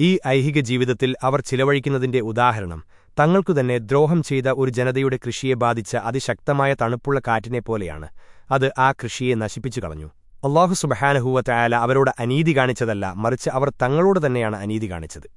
ഈ ഐഹിക ജീവിതത്തിൽ അവർ ചിലവഴിക്കുന്നതിന്റെ ഉദാഹരണം തങ്ങൾക്കുതന്നെ ദ്രോഹം ചെയ്ത ഒരു ജനതയുടെ കൃഷിയെ ബാധിച്ച അതിശക്തമായ തണുപ്പുള്ള കാറ്റിനെപ്പോലെയാണ് അത് ആ കൃഷിയെ നശിപ്പിച്ചു കളഞ്ഞു. അള്ളാഹു സുബഹാനഹൂവ അവരോട് അനീതി കാണിച്ചതല്ല മറിച്ച് അവർ തങ്ങളോട് തന്നെയാണ് അനീതി കാണിച്ചത്.